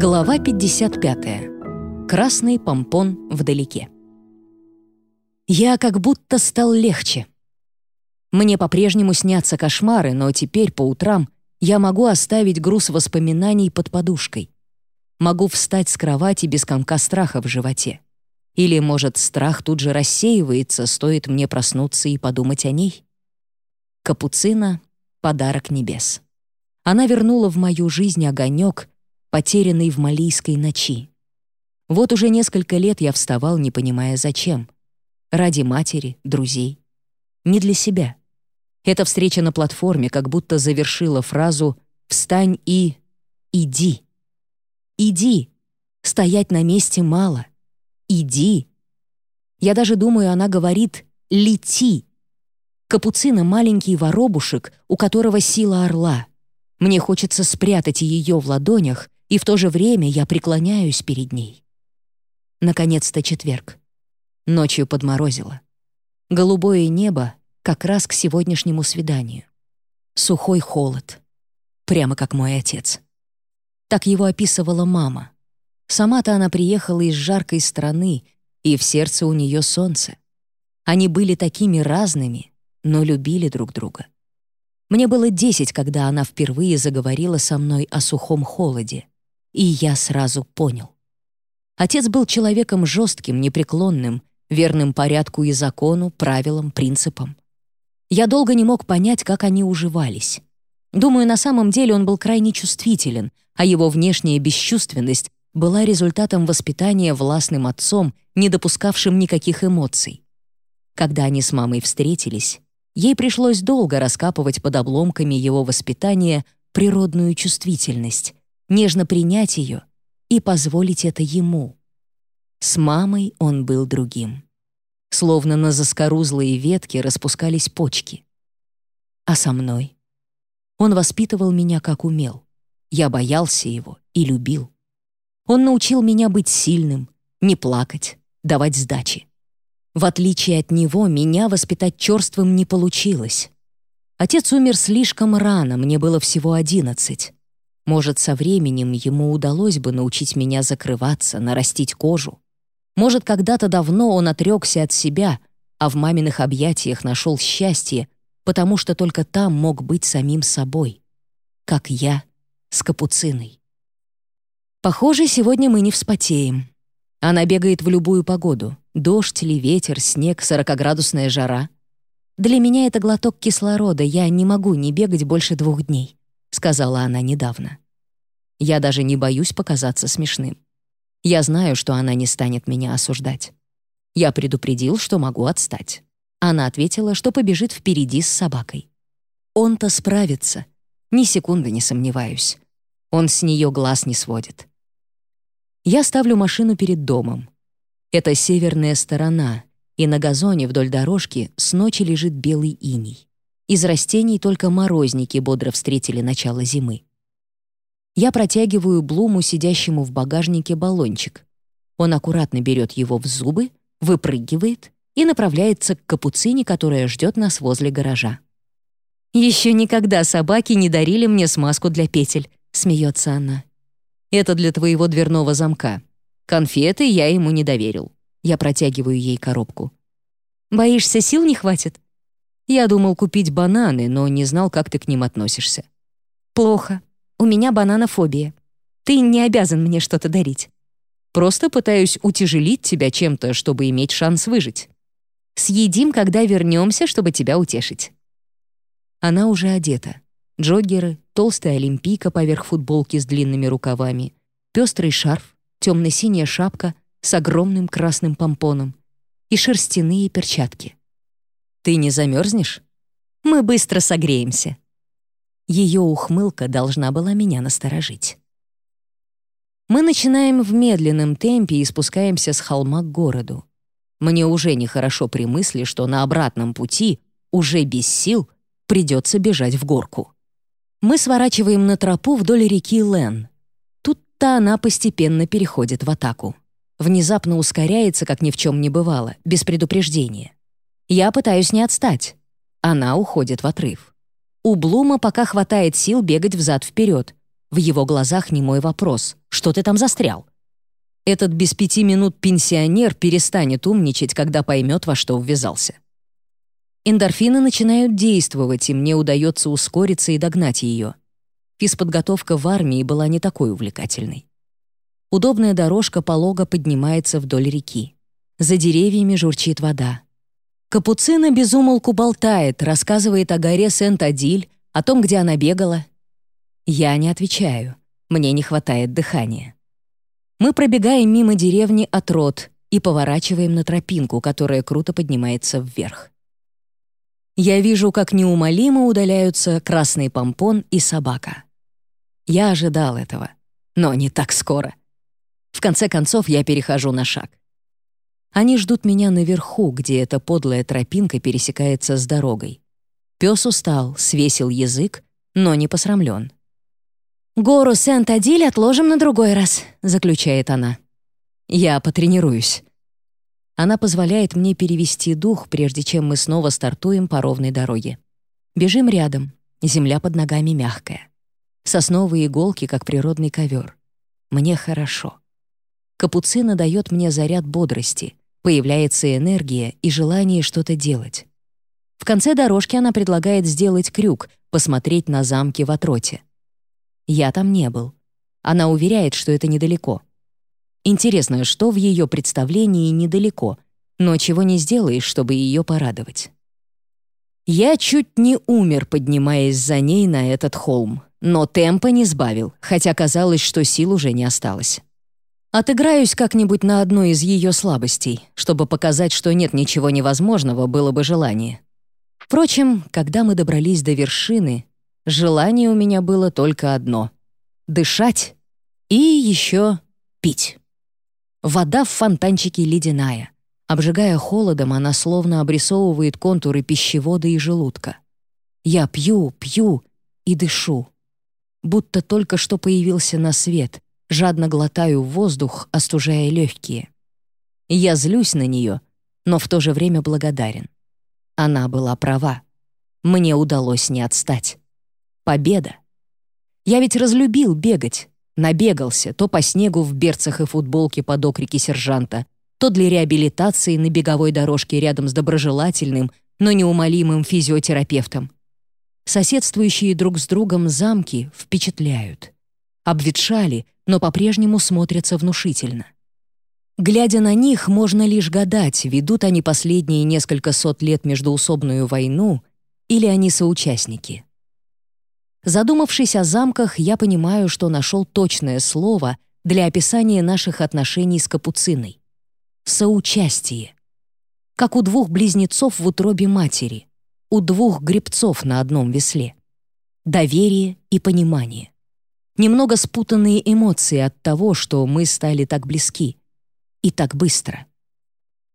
Глава 55. Красный помпон вдалеке. Я как будто стал легче. Мне по-прежнему снятся кошмары, но теперь по утрам я могу оставить груз воспоминаний под подушкой. Могу встать с кровати без комка страха в животе. Или, может, страх тут же рассеивается, стоит мне проснуться и подумать о ней? Капуцина — подарок небес. Она вернула в мою жизнь огонек, потерянный в малийской ночи. Вот уже несколько лет я вставал, не понимая зачем. Ради матери, друзей. Не для себя. Эта встреча на платформе как будто завершила фразу «Встань и... иди». Иди. Стоять на месте мало. Иди. Я даже думаю, она говорит «лети». Капуцина — маленький воробушек, у которого сила орла. Мне хочется спрятать ее в ладонях, и в то же время я преклоняюсь перед ней. Наконец-то четверг. Ночью подморозило. Голубое небо как раз к сегодняшнему свиданию. Сухой холод. Прямо как мой отец. Так его описывала мама. Сама-то она приехала из жаркой страны, и в сердце у нее солнце. Они были такими разными, но любили друг друга. Мне было десять, когда она впервые заговорила со мной о сухом холоде, и я сразу понял. Отец был человеком жестким, непреклонным, верным порядку и закону, правилам, принципам. Я долго не мог понять, как они уживались. Думаю, на самом деле он был крайне чувствителен, а его внешняя бесчувственность была результатом воспитания властным отцом, не допускавшим никаких эмоций. Когда они с мамой встретились, ей пришлось долго раскапывать под обломками его воспитания природную чувствительность, нежно принять ее и позволить это ему. С мамой он был другим. Словно на заскорузлые ветки распускались почки. А со мной? Он воспитывал меня как умел. Я боялся его и любил. Он научил меня быть сильным, не плакать, давать сдачи. В отличие от него, меня воспитать черствым не получилось. Отец умер слишком рано, мне было всего одиннадцать. Может, со временем ему удалось бы научить меня закрываться, нарастить кожу. Может, когда-то давно он отрекся от себя, а в маминых объятиях нашел счастье, потому что только там мог быть самим собой. Как я с капуциной. Похоже, сегодня мы не вспотеем. Она бегает в любую погоду. Дождь или ветер, снег, сорокоградусная жара. Для меня это глоток кислорода, я не могу не бегать больше двух дней. — сказала она недавно. «Я даже не боюсь показаться смешным. Я знаю, что она не станет меня осуждать. Я предупредил, что могу отстать. Она ответила, что побежит впереди с собакой. Он-то справится. Ни секунды не сомневаюсь. Он с нее глаз не сводит. Я ставлю машину перед домом. Это северная сторона, и на газоне вдоль дорожки с ночи лежит белый иней. Из растений только морозники бодро встретили начало зимы. Я протягиваю Блуму, сидящему в багажнике, баллончик. Он аккуратно берет его в зубы, выпрыгивает и направляется к капуцине, которая ждет нас возле гаража. «Еще никогда собаки не дарили мне смазку для петель», — смеется она. «Это для твоего дверного замка. Конфеты я ему не доверил». Я протягиваю ей коробку. «Боишься, сил не хватит?» Я думал купить бананы, но не знал, как ты к ним относишься. Плохо. У меня бананофобия. Ты не обязан мне что-то дарить. Просто пытаюсь утяжелить тебя чем-то, чтобы иметь шанс выжить. Съедим, когда вернемся, чтобы тебя утешить. Она уже одета. Джоггеры, толстая олимпийка поверх футболки с длинными рукавами, пестрый шарф, темно-синяя шапка с огромным красным помпоном и шерстяные перчатки. Ты не замерзнешь? Мы быстро согреемся». Ее ухмылка должна была меня насторожить. Мы начинаем в медленном темпе и спускаемся с холма к городу. Мне уже нехорошо при мысли, что на обратном пути, уже без сил, придется бежать в горку. Мы сворачиваем на тропу вдоль реки Лен. Тут-то она постепенно переходит в атаку. Внезапно ускоряется, как ни в чем не бывало, без предупреждения. Я пытаюсь не отстать. Она уходит в отрыв. У Блума пока хватает сил бегать взад-вперед. В его глазах не мой вопрос. «Что ты там застрял?» Этот без пяти минут пенсионер перестанет умничать, когда поймет, во что ввязался. Эндорфины начинают действовать, и мне удается ускориться и догнать ее. Физподготовка в армии была не такой увлекательной. Удобная дорожка полого поднимается вдоль реки. За деревьями журчит вода. Капуцина безумолку болтает, рассказывает о горе Сент-Адиль, о том, где она бегала. Я не отвечаю. Мне не хватает дыхания. Мы пробегаем мимо деревни Отрот и поворачиваем на тропинку, которая круто поднимается вверх. Я вижу, как неумолимо удаляются красный помпон и собака. Я ожидал этого, но не так скоро. В конце концов, я перехожу на шаг. Они ждут меня наверху, где эта подлая тропинка пересекается с дорогой. Пес устал, свесил язык, но не посрамлен. «Гору Сент-Адиль отложим на другой раз», — заключает она. «Я потренируюсь». Она позволяет мне перевести дух, прежде чем мы снова стартуем по ровной дороге. Бежим рядом, земля под ногами мягкая. Сосновые иголки, как природный ковер. Мне хорошо. Капуцина дает мне заряд бодрости, появляется энергия и желание что-то делать. В конце дорожки она предлагает сделать крюк, посмотреть на замки в Отроте. Я там не был. Она уверяет, что это недалеко. Интересно, что в ее представлении недалеко, но чего не сделаешь, чтобы ее порадовать. Я чуть не умер, поднимаясь за ней на этот холм, но темпа не сбавил, хотя казалось, что сил уже не осталось. Отыграюсь как-нибудь на одной из ее слабостей, чтобы показать, что нет ничего невозможного, было бы желание. Впрочем, когда мы добрались до вершины, Желание у меня было только одно — дышать и еще пить. Вода в фонтанчике ледяная. Обжигая холодом, она словно обрисовывает контуры пищевода и желудка. Я пью, пью и дышу. Будто только что появился на свет, жадно глотаю воздух, остужая легкие. Я злюсь на нее, но в то же время благодарен. Она была права. Мне удалось не отстать. Победа. Я ведь разлюбил бегать. Набегался то по снегу в берцах и футболке под окрики сержанта, то для реабилитации на беговой дорожке рядом с доброжелательным, но неумолимым физиотерапевтом. Соседствующие друг с другом замки впечатляют. Обветшали, но по-прежнему смотрятся внушительно. Глядя на них, можно лишь гадать, ведут они последние несколько сот лет междуусобную войну или они соучастники. Задумавшись о замках, я понимаю, что нашел точное слово для описания наших отношений с Капуциной. Соучастие. Как у двух близнецов в утробе матери, у двух гребцов на одном весле. Доверие и понимание. Немного спутанные эмоции от того, что мы стали так близки. И так быстро.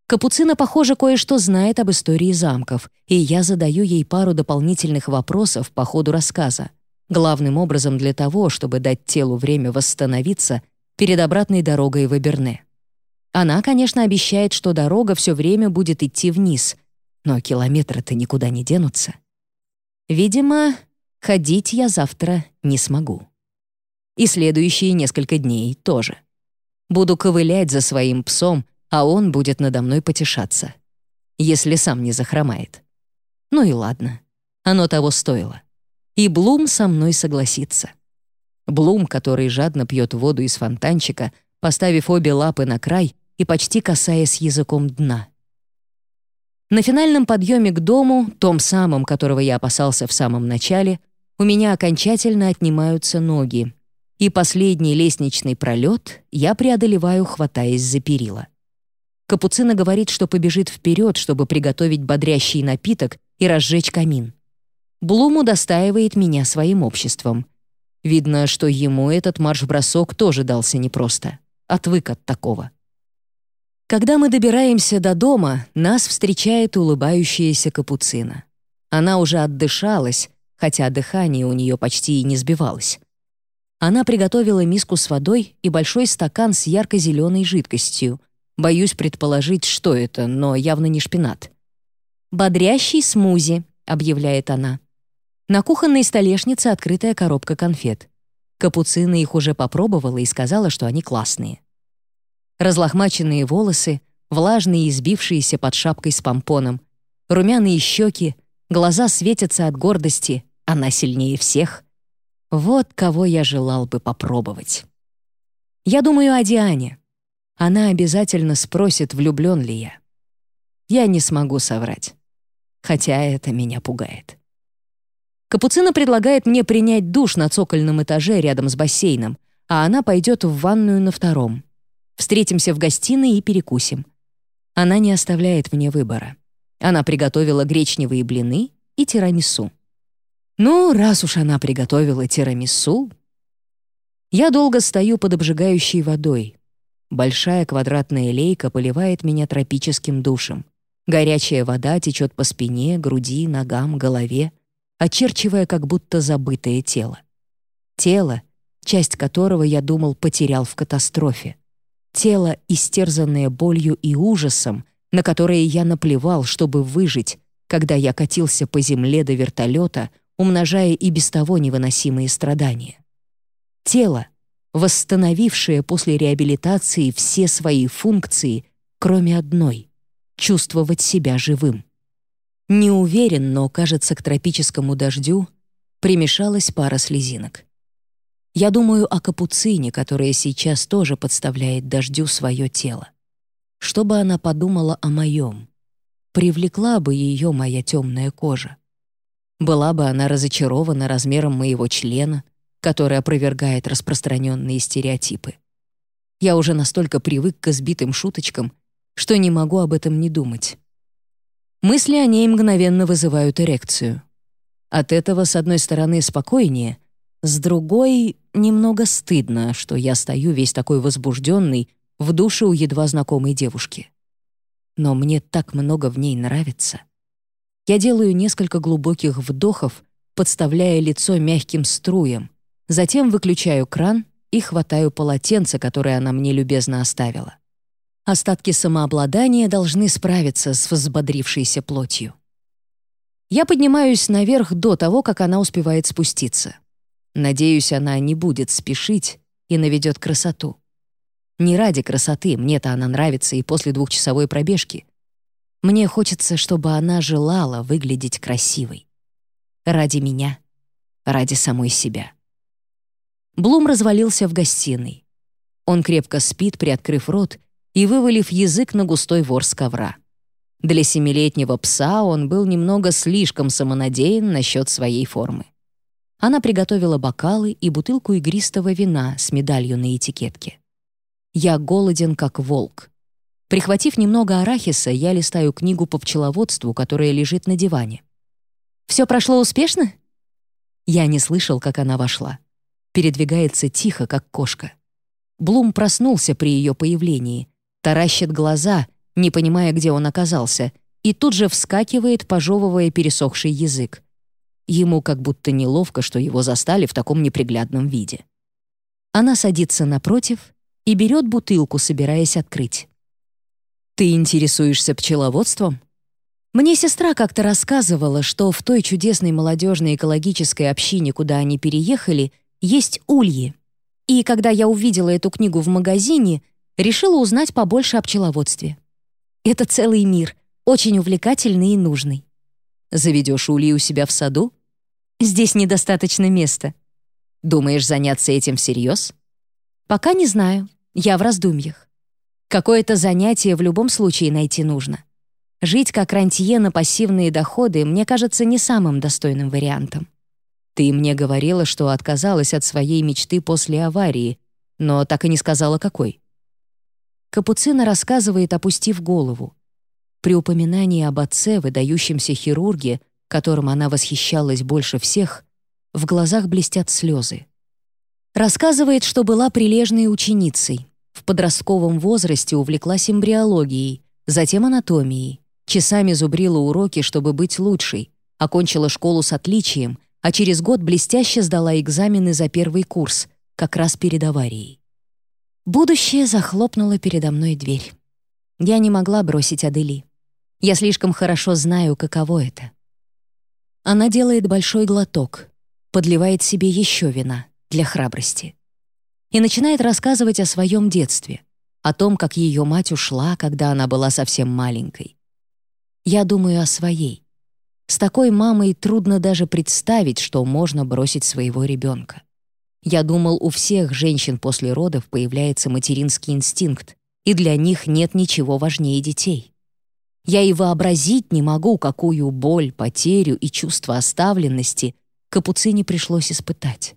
Капуцина, похоже, кое-что знает об истории замков, и я задаю ей пару дополнительных вопросов по ходу рассказа, главным образом для того, чтобы дать телу время восстановиться перед обратной дорогой в Эберне. Она, конечно, обещает, что дорога все время будет идти вниз, но километры-то никуда не денутся. Видимо, ходить я завтра не смогу. И следующие несколько дней тоже. Буду ковылять за своим псом, а он будет надо мной потешаться. Если сам не захромает. Ну и ладно. Оно того стоило. И Блум со мной согласится. Блум, который жадно пьет воду из фонтанчика, поставив обе лапы на край и почти касаясь языком дна. На финальном подъеме к дому, том самом, которого я опасался в самом начале, у меня окончательно отнимаются ноги, и последний лестничный пролет я преодолеваю, хватаясь за перила. Капуцина говорит, что побежит вперед, чтобы приготовить бодрящий напиток и разжечь камин. Блум удостаивает меня своим обществом. Видно, что ему этот марш-бросок тоже дался непросто. Отвык от такого. Когда мы добираемся до дома, нас встречает улыбающаяся капуцина. Она уже отдышалась, хотя дыхание у нее почти и не сбивалось. Она приготовила миску с водой и большой стакан с ярко-зеленой жидкостью — Боюсь предположить, что это, но явно не шпинат. «Бодрящий смузи», — объявляет она. На кухонной столешнице открытая коробка конфет. Капуцина их уже попробовала и сказала, что они классные. Разлохмаченные волосы, влажные и сбившиеся под шапкой с помпоном, румяные щеки, глаза светятся от гордости, она сильнее всех. Вот кого я желал бы попробовать. Я думаю о Диане. Она обязательно спросит, влюблен ли я. Я не смогу соврать. Хотя это меня пугает. Капуцина предлагает мне принять душ на цокольном этаже рядом с бассейном, а она пойдет в ванную на втором. Встретимся в гостиной и перекусим. Она не оставляет мне выбора. Она приготовила гречневые блины и тирамису. Ну, раз уж она приготовила тирамису... Я долго стою под обжигающей водой. Большая квадратная лейка поливает меня тропическим душем. Горячая вода течет по спине, груди, ногам, голове — очерчивая как будто забытое тело. Тело, часть которого, я думал, потерял в катастрофе. Тело, истерзанное болью и ужасом, на которое я наплевал, чтобы выжить, когда я катился по земле до вертолета, умножая и без того невыносимые страдания. Тело, восстановившее после реабилитации все свои функции, кроме одной — чувствовать себя живым. Не уверен, но, кажется, к тропическому дождю примешалась пара слезинок. Я думаю о капуцине, которая сейчас тоже подставляет дождю свое тело. Что бы она подумала о моем? Привлекла бы ее моя темная кожа? Была бы она разочарована размером моего члена, который опровергает распространенные стереотипы? Я уже настолько привык к избитым шуточкам, что не могу об этом не думать. Мысли о ней мгновенно вызывают эрекцию. От этого, с одной стороны, спокойнее, с другой — немного стыдно, что я стою весь такой возбужденный в душе у едва знакомой девушки. Но мне так много в ней нравится. Я делаю несколько глубоких вдохов, подставляя лицо мягким струям, затем выключаю кран и хватаю полотенце, которое она мне любезно оставила. Остатки самообладания должны справиться с взбодрившейся плотью. Я поднимаюсь наверх до того, как она успевает спуститься. Надеюсь, она не будет спешить и наведет красоту. Не ради красоты, мне-то она нравится и после двухчасовой пробежки. Мне хочется, чтобы она желала выглядеть красивой. Ради меня, ради самой себя. Блум развалился в гостиной. Он крепко спит, приоткрыв рот, и вывалив язык на густой ворс ковра. Для семилетнего пса он был немного слишком самонадеян насчет своей формы. Она приготовила бокалы и бутылку игристого вина с медалью на этикетке. «Я голоден, как волк». Прихватив немного арахиса, я листаю книгу по пчеловодству, которая лежит на диване. «Все прошло успешно?» Я не слышал, как она вошла. Передвигается тихо, как кошка. Блум проснулся при ее появлении, таращит глаза, не понимая, где он оказался, и тут же вскакивает, пожевывая пересохший язык. Ему как будто неловко, что его застали в таком неприглядном виде. Она садится напротив и берет бутылку, собираясь открыть. «Ты интересуешься пчеловодством?» Мне сестра как-то рассказывала, что в той чудесной молодежной экологической общине, куда они переехали, есть ульи. И когда я увидела эту книгу в магазине, решила узнать побольше о пчеловодстве. Это целый мир, очень увлекательный и нужный. Заведешь улей у себя в саду? Здесь недостаточно места. Думаешь заняться этим всерьез? Пока не знаю, я в раздумьях. Какое-то занятие в любом случае найти нужно. Жить как рантье на пассивные доходы мне кажется не самым достойным вариантом. Ты мне говорила, что отказалась от своей мечты после аварии, но так и не сказала, какой. Капуцина рассказывает, опустив голову. При упоминании об отце, выдающемся хирурге, которым она восхищалась больше всех, в глазах блестят слезы. Рассказывает, что была прилежной ученицей. В подростковом возрасте увлеклась эмбриологией, затем анатомией. Часами зубрила уроки, чтобы быть лучшей. Окончила школу с отличием, а через год блестяще сдала экзамены за первый курс, как раз перед аварией. Будущее захлопнуло передо мной дверь. Я не могла бросить Адели. Я слишком хорошо знаю, каково это. Она делает большой глоток, подливает себе еще вина, для храбрости. И начинает рассказывать о своем детстве, о том, как ее мать ушла, когда она была совсем маленькой. Я думаю о своей. С такой мамой трудно даже представить, что можно бросить своего ребенка. Я думал, у всех женщин после родов появляется материнский инстинкт, и для них нет ничего важнее детей. Я и вообразить не могу, какую боль, потерю и чувство оставленности Капуцине пришлось испытать.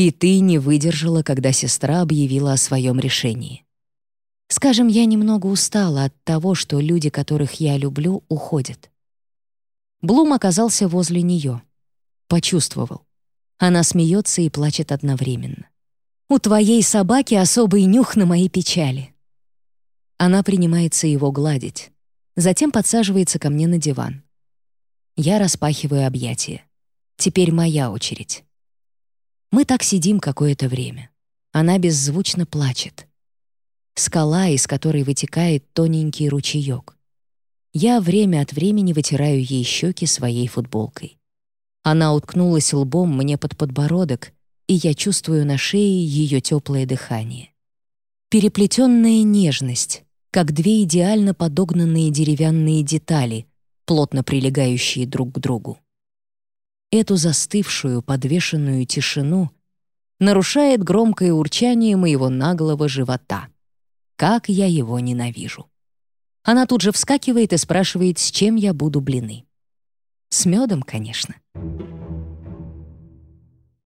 И ты не выдержала, когда сестра объявила о своем решении. Скажем, я немного устала от того, что люди, которых я люблю, уходят. Блум оказался возле нее. Почувствовал. Она смеется и плачет одновременно. «У твоей собаки особый нюх на моей печали». Она принимается его гладить, затем подсаживается ко мне на диван. Я распахиваю объятия. Теперь моя очередь. Мы так сидим какое-то время. Она беззвучно плачет. Скала, из которой вытекает тоненький ручеек. Я время от времени вытираю ей щеки своей футболкой. Она уткнулась лбом мне под подбородок, и я чувствую на шее ее теплое дыхание. Переплетенная нежность, как две идеально подогнанные деревянные детали, плотно прилегающие друг к другу. Эту застывшую, подвешенную тишину нарушает громкое урчание моего наглого живота. Как я его ненавижу. Она тут же вскакивает и спрашивает, с чем я буду блины. С медом, конечно.